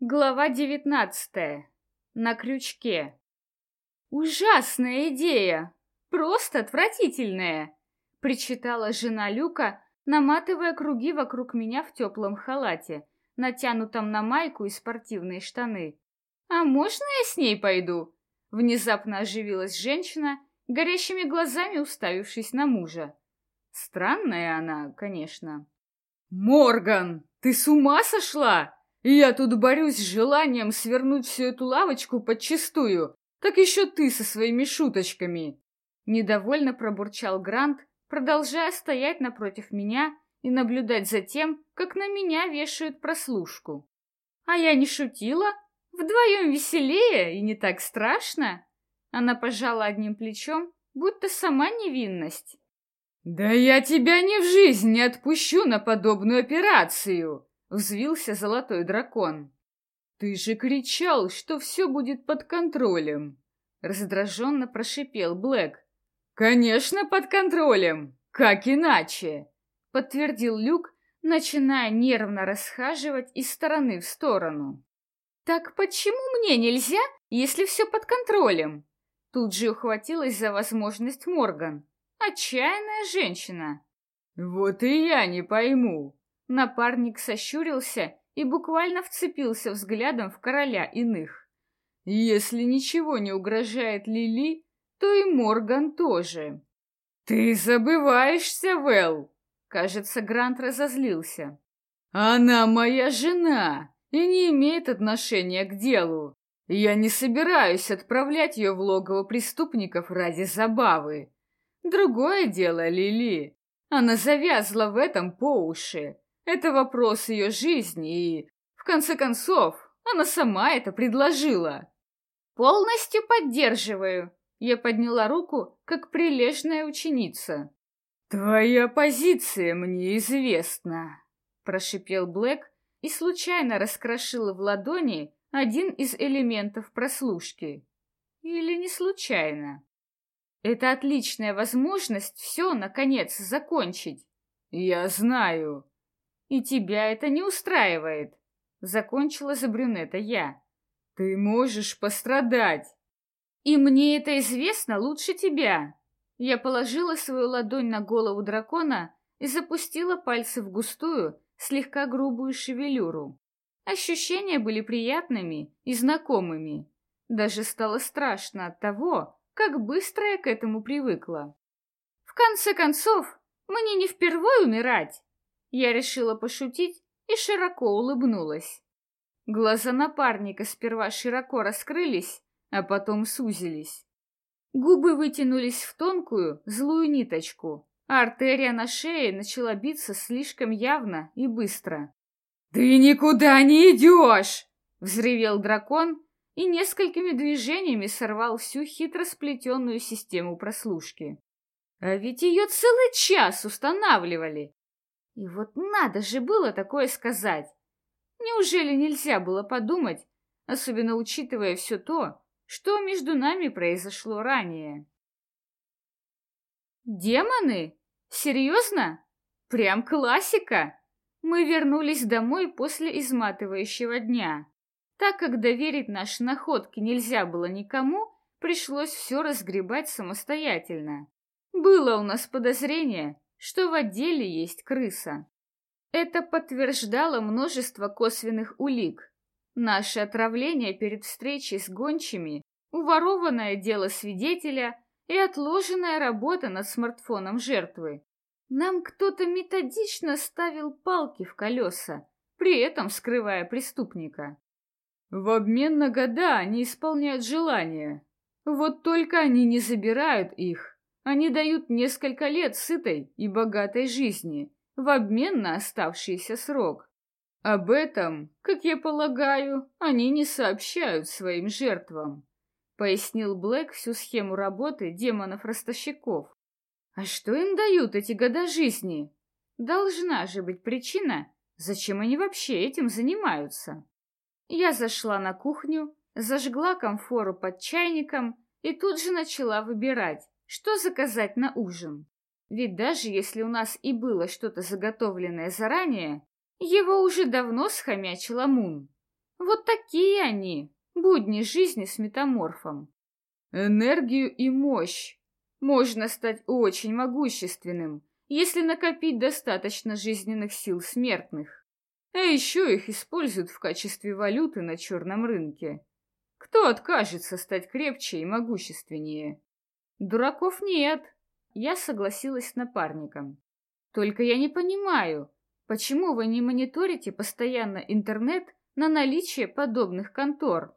Глава девятнадцатая. На крючке. Ужасная идея! Просто отвратительная! Причитала жена Люка, наматывая круги вокруг меня в теплом халате, натянутом на майку и спортивные штаны. «А можно я с ней пойду?» Внезапно оживилась женщина, горящими глазами уставившись на мужа. Странная она, конечно. «Морган, ты с ума сошла?» И я тут борюсь с желанием свернуть всю эту лавочку подчистую. Так еще ты со своими шуточками. Недовольно пробурчал Грант, продолжая стоять напротив меня и наблюдать за тем, как на меня вешают прослушку. А я не шутила? Вдвоем веселее и не так страшно? Она пожала одним плечом, будто сама невинность. «Да я тебя ни в жизнь не отпущу на подобную операцию!» Взвился золотой дракон. «Ты же кричал, что все будет под контролем!» Раздраженно прошипел Блэк. «Конечно, под контролем! Как иначе?» Подтвердил Люк, начиная нервно расхаживать из стороны в сторону. «Так почему мне нельзя, если все под контролем?» Тут же ухватилась за возможность Морган. Отчаянная женщина. «Вот и я не пойму, Напарник сощурился и буквально вцепился взглядом в короля иных. Если ничего не угрожает Лили, то и Морган тоже. Ты забываешься, Вэл. Кажется, Грант разозлился. Она моя жена и не имеет отношения к делу. Я не собираюсь отправлять ее в логово преступников ради забавы. Другое дело, Лили. Она завязла в этом по уши. Это вопрос ее жизни, и, в конце концов, она сама это предложила. Полностью поддерживаю. Я подняла руку, как прилежная ученица. Твоя позиция мне известна, прошипел Блэк и случайно раскрошил в ладони один из элементов прослушки. Или не случайно. Это отличная возможность все, наконец, закончить. Я знаю, и тебя это не устраивает. Закончила за брюнета я. Ты можешь пострадать. И мне это известно лучше тебя. Я положила свою ладонь на голову дракона и запустила пальцы в густую, слегка грубую шевелюру. Ощущения были приятными и знакомыми. Даже стало страшно от того, как быстро я к этому привыкла. В конце концов, мне не впервые умирать. Я решила пошутить и широко улыбнулась. Глаза напарника сперва широко раскрылись, а потом сузились. Губы вытянулись в тонкую, злую ниточку, а артерия на шее начала биться слишком явно и быстро. «Ты никуда не идешь!» — взревел дракон и несколькими движениями сорвал всю хитро сплетенную систему прослушки. А ведь ее целый час устанавливали, и вот надо же было такое сказать. Неужели нельзя было подумать, особенно учитывая все то, что между нами произошло ранее? Демоны? Серьезно? Прям классика! Мы вернулись домой после изматывающего дня. Так как доверить наши находки нельзя было никому, пришлось все разгребать самостоятельно. Было у нас подозрение, что в отделе есть крыса. Это подтверждало множество косвенных улик. Наше отравление перед встречей с гончими, уворованное дело свидетеля и отложенная работа над смартфоном жертвы. Нам кто-то методично ставил палки в колеса, при этом скрывая преступника. В обмен на года они исполняют желания. Вот только они не забирают их, они дают несколько лет сытой и богатой жизни в обмен на оставшийся срок. Об этом, как я полагаю, они не сообщают своим жертвам, пояснил Блэк всю схему работы демонов-ростовщиков. А что им дают эти года жизни? Должна же быть причина, зачем они вообще этим занимаются. Я зашла на кухню, зажгла комфору под чайником и тут же начала выбирать, что заказать на ужин? Ведь даже если у нас и было что-то заготовленное заранее, его уже давно схомячила Мун. Вот такие они, будни жизни с метаморфом. Энергию и мощь. Можно стать очень могущественным, если накопить достаточно жизненных сил смертных. А еще их используют в качестве валюты на черном рынке. Кто откажется стать крепче и могущественнее? Дураков нет. Я согласилась с напарником. Только я не понимаю, почему вы не мониторите постоянно интернет на наличие подобных контор?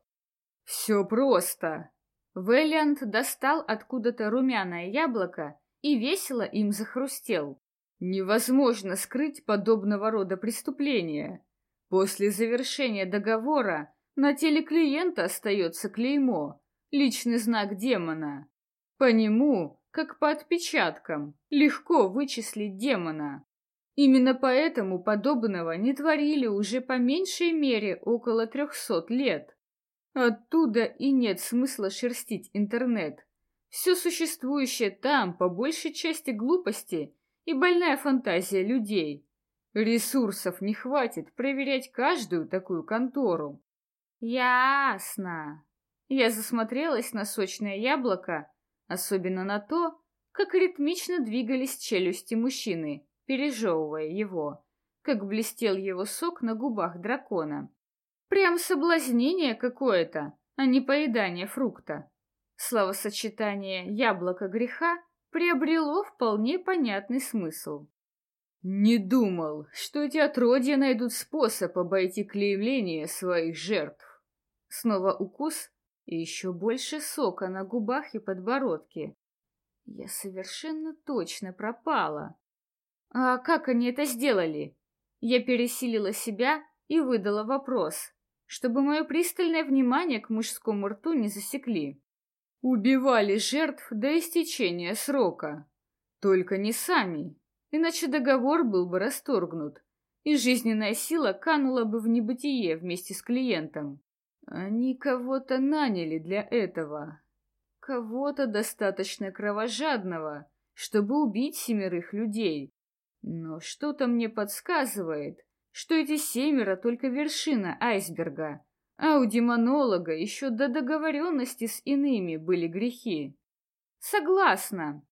Все просто. Вэллиант достал откуда-то румяное яблоко и весело им захрустел. Невозможно скрыть подобного рода преступления. После завершения договора на теле клиента остается клеймо, личный знак демона. По нему, как по отпечаткам, легко вычислить демона. Именно поэтому подобного не творили уже по меньшей мере около трехсот лет. Оттуда и нет смысла шерстить интернет. Все существующее там по большей части глупости и больная фантазия людей. Ресурсов не хватит проверять каждую такую контору. Ясно. Я засмотрелась на сочное яблоко, особенно на то, как ритмично двигались челюсти мужчины, пережевывая его, как блестел его сок на губах дракона. Прям соблазнение какое-то, а не поедание фрукта. Словосочетание «яблоко греха» приобрело вполне понятный смысл. Не думал, что эти отродья найдут способ обойти клеймление своих жертв. Снова укус и еще больше сока на губах и подбородке. Я совершенно точно пропала. А как они это сделали? Я пересилила себя и выдала вопрос, чтобы мое пристальное внимание к мужскому рту не засекли. Убивали жертв до истечения срока. Только не сами, иначе договор был бы расторгнут, и жизненная сила канула бы в небытие вместе с клиентом. Они кого-то наняли для этого. Кого-то достаточно кровожадного, чтобы убить семерых людей. Но что-то мне подсказывает, что эти семеро только вершина айсберга, а у демонолога еще до договоренности с иными были грехи. Согласна.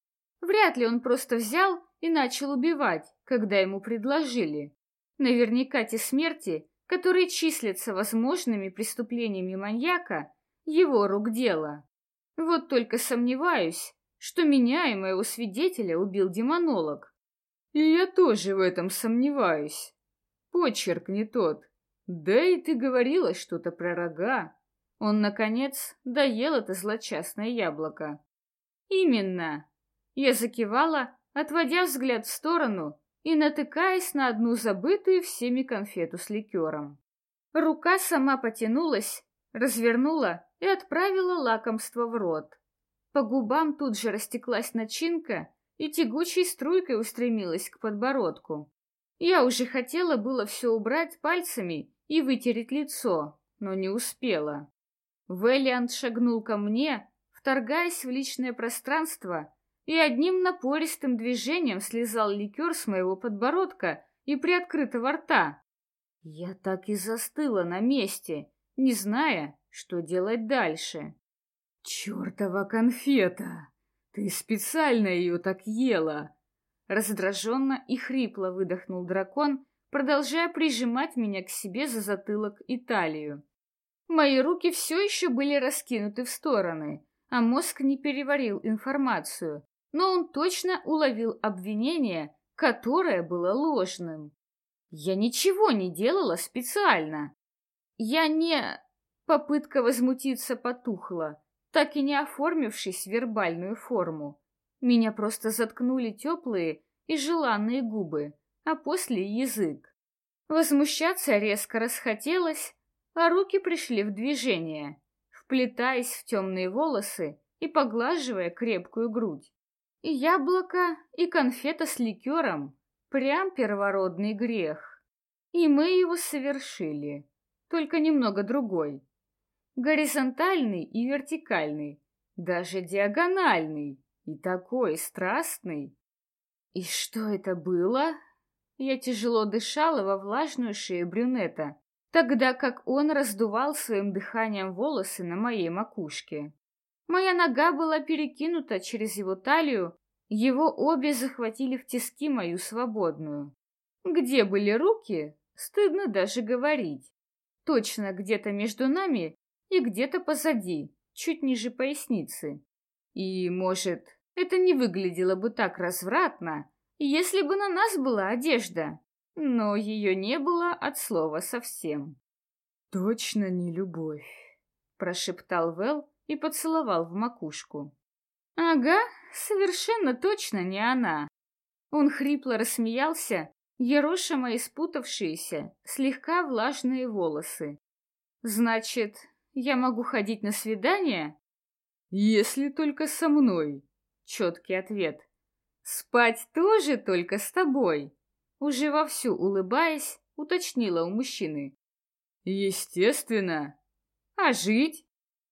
Вряд ли он просто взял и начал убивать, когда ему предложили. Наверняка те смерти, которые числятся возможными преступлениями маньяка, его рук дело. Вот только сомневаюсь, что меня и моего свидетеля убил демонолог. И я тоже в этом сомневаюсь. Почерк не тот. Да и ты говорила что-то про рога. Он, наконец, доел это злочастное яблоко. Именно. Я закивала, отводя взгляд в сторону и натыкаясь на одну забытую всеми конфету с ликером. Рука сама потянулась, развернула и отправила лакомство в рот. По губам тут же растеклась начинка и тягучей струйкой устремилась к подбородку. Я уже хотела было все убрать пальцами и вытереть лицо, но не успела. Вэллиант шагнул ко мне, вторгаясь в личное пространство, и одним напористым движением слезал ликер с моего подбородка и приоткрытого рта. Я так и застыла на месте, не зная, что делать дальше. «Чёртова конфета! Ты специально ее так ела!» Раздраженно и хрипло выдохнул дракон, продолжая прижимать меня к себе за затылок и талию. Мои руки все еще были раскинуты в стороны, а мозг не переварил информацию, но он точно уловил обвинение, которое было ложным. Я ничего не делала специально. Я не... Попытка возмутиться потухла, так и не оформившись вербальную форму. Меня просто заткнули теплые и желанные губы а после язык. Возмущаться резко расхотелось, а руки пришли в движение, вплетаясь в темные волосы и поглаживая крепкую грудь. И яблоко, и конфета с ликером — прям первородный грех. И мы его совершили, только немного другой. Горизонтальный и вертикальный, даже диагональный и такой страстный. И что это было? Я тяжело дышала во влажную шею брюнета, тогда как он раздувал своим дыханием волосы на моей макушке. Моя нога была перекинута через его талию, его обе захватили в тиски мою свободную. Где были руки, стыдно даже говорить. Точно где-то между нами и где-то позади, чуть ниже поясницы. И, может, это не выглядело бы так развратно, если бы на нас была одежда, но ее не было от слова совсем. «Точно не любовь», — прошептал Вэл и поцеловал в макушку. «Ага, совершенно точно не она». Он хрипло рассмеялся, ероша мои спутавшиеся, слегка влажные волосы. «Значит, я могу ходить на свидание?» «Если только со мной», — четкий ответ. «Спать тоже только с тобой», — уже вовсю улыбаясь, уточнила у мужчины. «Естественно. А жить?»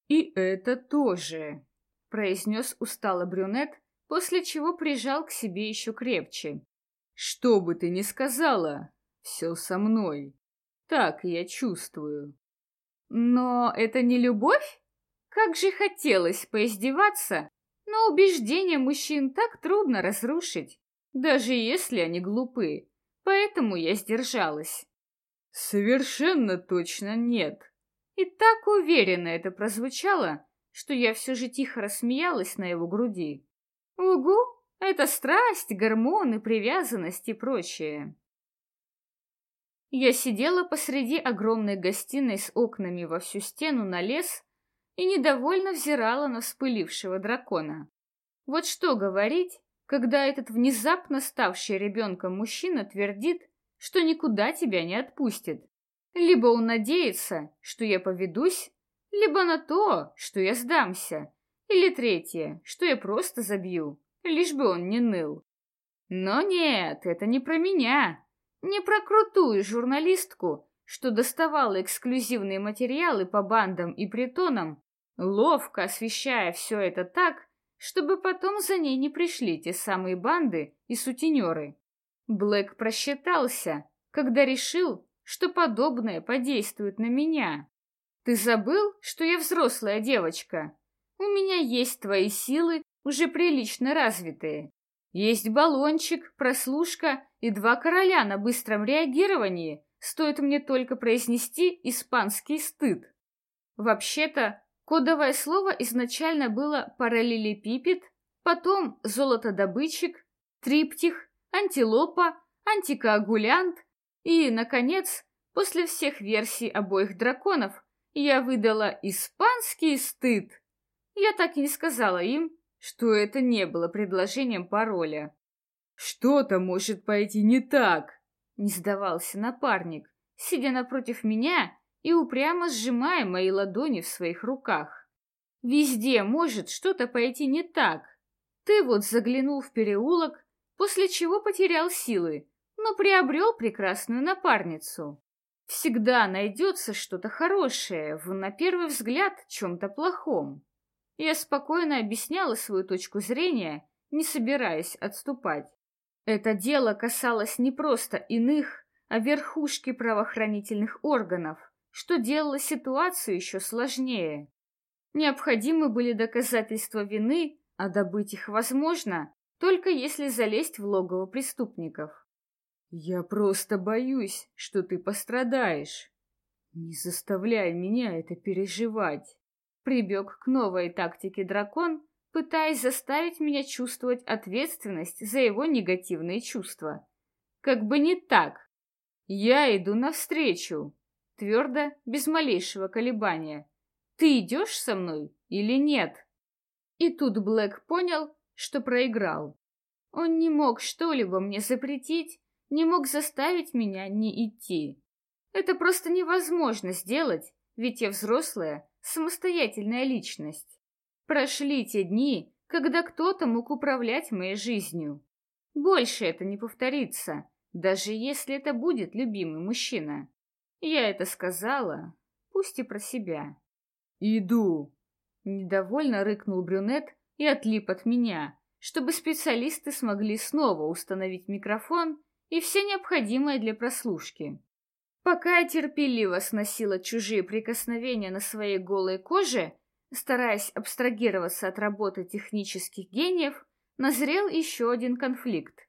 «И это тоже», — произнес устало брюнет, после чего прижал к себе еще крепче. «Что бы ты ни сказала, все со мной. Так я чувствую». «Но это не любовь? Как же хотелось поиздеваться, но убеждения мужчин так трудно разрушить, даже если они глупы, поэтому я сдержалась». «Совершенно точно нет». И так уверенно это прозвучало, что я все же тихо рассмеялась на его груди. Угу, это страсть, гормоны, привязанность и прочее. Я сидела посреди огромной гостиной с окнами во всю стену на лес и недовольно взирала на вспылившего дракона. Вот что говорить, когда этот внезапно ставший ребенком мужчина твердит, что никуда тебя не отпустит. Либо он надеется, что я поведусь, либо на то, что я сдамся, или третье, что я просто забью, лишь бы он не ныл. Но нет, это не про меня, не про крутую журналистку, что доставала эксклюзивные материалы по бандам и притонам, ловко освещая все это так, чтобы потом за ней не пришли те самые банды и сутенеры. Блэк просчитался, когда решил, что подобное подействует на меня. Ты забыл, что я взрослая девочка? У меня есть твои силы, уже прилично развитые. Есть баллончик, прослушка и два короля на быстром реагировании. Стоит мне только произнести испанский стыд. Вообще-то, кодовое слово изначально было параллелепипед, потом золотодобытчик, триптих, антилопа, антикоагулянт и, наконец, после всех версий обоих драконов, я выдала испанский стыд. Я так и не сказала им, что это не было предложением пароля. «Что-то может пойти не так», — не сдавался напарник, сидя напротив меня и упрямо сжимая мои ладони в своих руках. «Везде может что-то пойти не так. Ты вот заглянул в переулок, после чего потерял силы, но приобрел прекрасную напарницу. Всегда найдется что-то хорошее в, на первый взгляд, чем-то плохом. Я спокойно объясняла свою точку зрения, не собираясь отступать. Это дело касалось не просто иных, а верхушки правоохранительных органов, что делало ситуацию еще сложнее. Необходимы были доказательства вины, а добыть их возможно, только если залезть в логово преступников. Я просто боюсь, что ты пострадаешь. Не заставляй меня это переживать. Прибег к новой тактике дракон, пытаясь заставить меня чувствовать ответственность за его негативные чувства. Как бы не так. Я иду навстречу. Твердо, без малейшего колебания. Ты идешь со мной или нет? И тут Блэк понял, что проиграл. Он не мог что-либо мне запретить, не мог заставить меня не идти. Это просто невозможно сделать, ведь я взрослая, самостоятельная личность. Прошли те дни, когда кто-то мог управлять моей жизнью. Больше это не повторится, даже если это будет любимый мужчина. Я это сказала, пусть и про себя. «Иду!» Недовольно рыкнул брюнет и отлип от меня, чтобы специалисты смогли снова установить микрофон и все необходимое для прослушки. Пока я терпеливо сносила чужие прикосновения на своей голой коже, стараясь абстрагироваться от работы технических гениев, назрел еще один конфликт.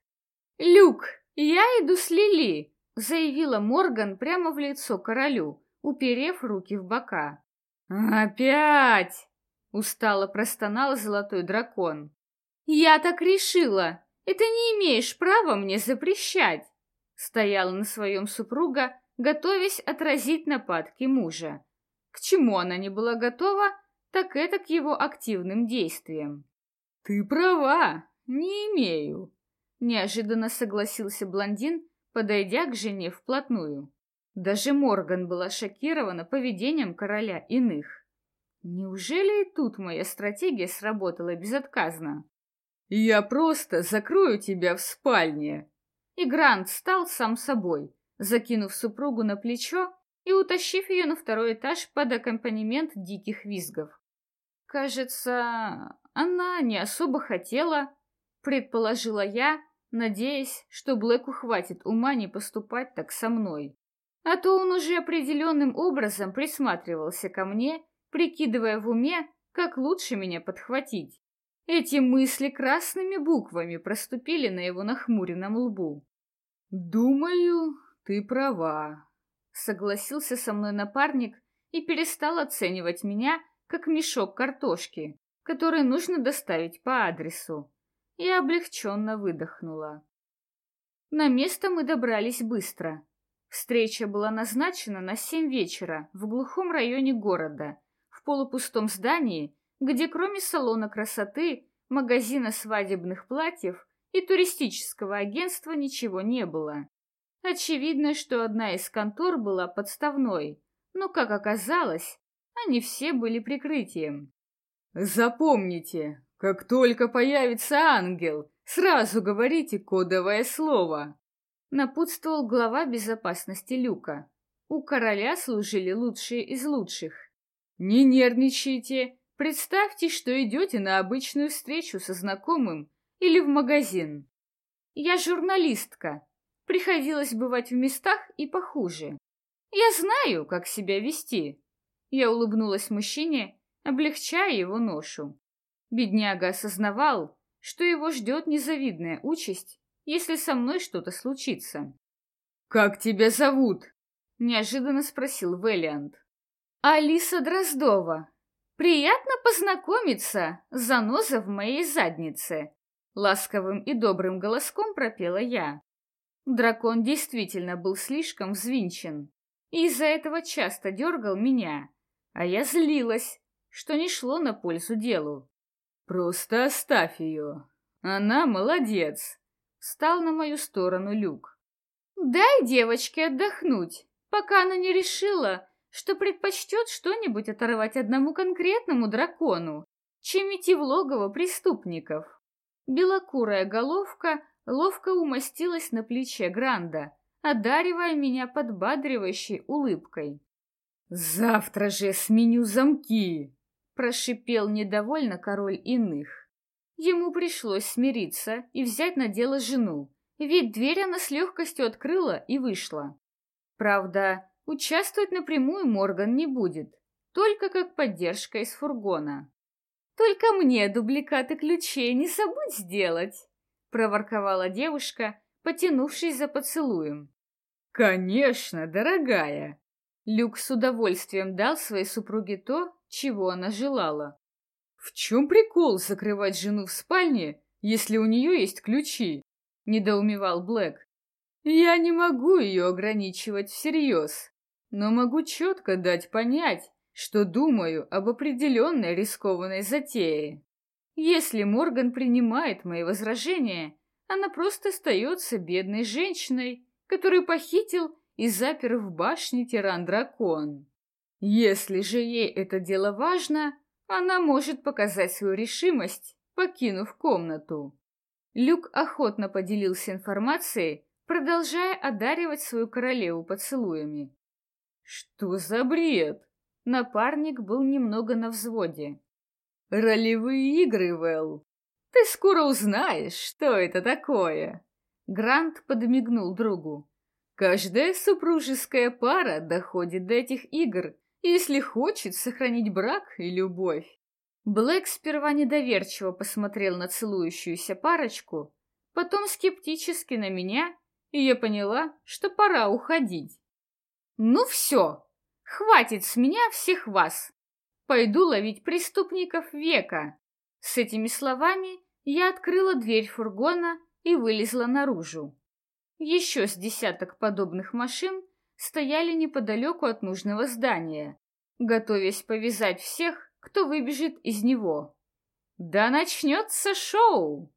«Люк, я иду с Лили!» — заявила Морган прямо в лицо королю, уперев руки в бока. «Опять!» — устало простонал золотой дракон. «Я так решила! Ты не имеешь права мне запрещать!» Стояла на своем супруга, готовясь отразить нападки мужа. К чему она не была готова, так это к его активным действиям. «Ты права, не имею», — неожиданно согласился блондин, подойдя к жене вплотную. Даже Морган была шокирована поведением короля иных. Неужели и тут моя стратегия сработала безотказно? «Я просто закрою тебя в спальне!» И Грант стал сам собой, закинув супругу на плечо и утащив ее на второй этаж под аккомпанемент диких визгов. Кажется, она не особо хотела, предположила я, надеясь, что Блэку хватит ума не поступать так со мной. А то он уже определенным образом присматривался ко мне, прикидывая в уме, как лучше меня подхватить. Эти мысли красными буквами проступили на его нахмуренном лбу. «Думаю, ты права», — согласился со мной напарник и перестал оценивать меня как мешок картошки, который нужно доставить по адресу. Я облегченно выдохнула. На место мы добрались быстро. Встреча была назначена на семь вечера в глухом районе города, в полупустом здании, где кроме салона красоты, магазина свадебных платьев и туристического агентства ничего не было. Очевидно, что одна из контор была подставной, но, как оказалось, они все были прикрытием. «Запомните, как только появится ангел, сразу говорите кодовое слово», напутствовал глава безопасности Люка. У короля служили лучшие из лучших. «Не нервничайте, представьте, что идете на обычную встречу со знакомым или в магазин. Я журналистка, приходилось бывать в местах и похуже. Я знаю, как себя вести. Я улыбнулась мужчине, облегчая его ношу. Бедняга осознавал, что его ждет незавидная участь, если со мной что-то случится. «Как тебя зовут?» — неожиданно спросил Вэллиант. «Алиса Дроздова. Приятно познакомиться, заноза в моей заднице!» Ласковым и добрым голоском пропела я. Дракон действительно был слишком взвинчен, и из-за этого часто дергал меня, а я злилась, что не шло на пользу делу. «Просто оставь ее. Она молодец!» Стал на мою сторону Люк. «Дай девочке отдохнуть, пока она не решила, что предпочтет что-нибудь оторвать одному конкретному дракону, чем идти в логово преступников». Белокурая головка ловко умостилась на плече Гранда, одаривая меня подбадривающей улыбкой. «Завтра же сменю замки!» — прошипел недовольно король иных. Ему пришлось смириться и взять на дело жену, ведь дверь она с легкостью открыла и вышла. Правда, участвовать напрямую Морган не будет, только как поддержка из фургона. «Только мне дубликаты ключей не забудь сделать!» — проворковала девушка, потянувшись за поцелуем. «Конечно, дорогая!» Люк с удовольствием дал своей супруге то, чего она желала. «В чем прикол закрывать жену в спальне, если у нее есть ключи?» — недоумевал Блэк. «Я не могу ее ограничивать всерьез, но могу четко дать понять, что думаю об определенной рискованной затее. Если Морган принимает мои возражения, она просто остается бедной женщиной, которую похитил и запер в башне тиран-дракон. Если же ей это дело важно, она может показать свою решимость, покинув комнату. Люк охотно поделился информацией, продолжая одаривать свою королеву поцелуями. Что за бред? Напарник был немного на взводе. Ролевые игры, Вэл. Ты скоро узнаешь, что это такое. Грант подмигнул другу. Каждая супружеская пара доходит до этих игр, если хочет сохранить брак и любовь. Блэк сперва недоверчиво посмотрел на целующуюся парочку, потом скептически на меня, и я поняла, что пора уходить. «Ну все, хватит с меня всех вас. Пойду ловить преступников века». С этими словами я открыла дверь фургона и вылезла наружу. Еще с десяток подобных машин стояли неподалеку от нужного здания, готовясь повязать всех, кто выбежит из него. Да начнется шоу!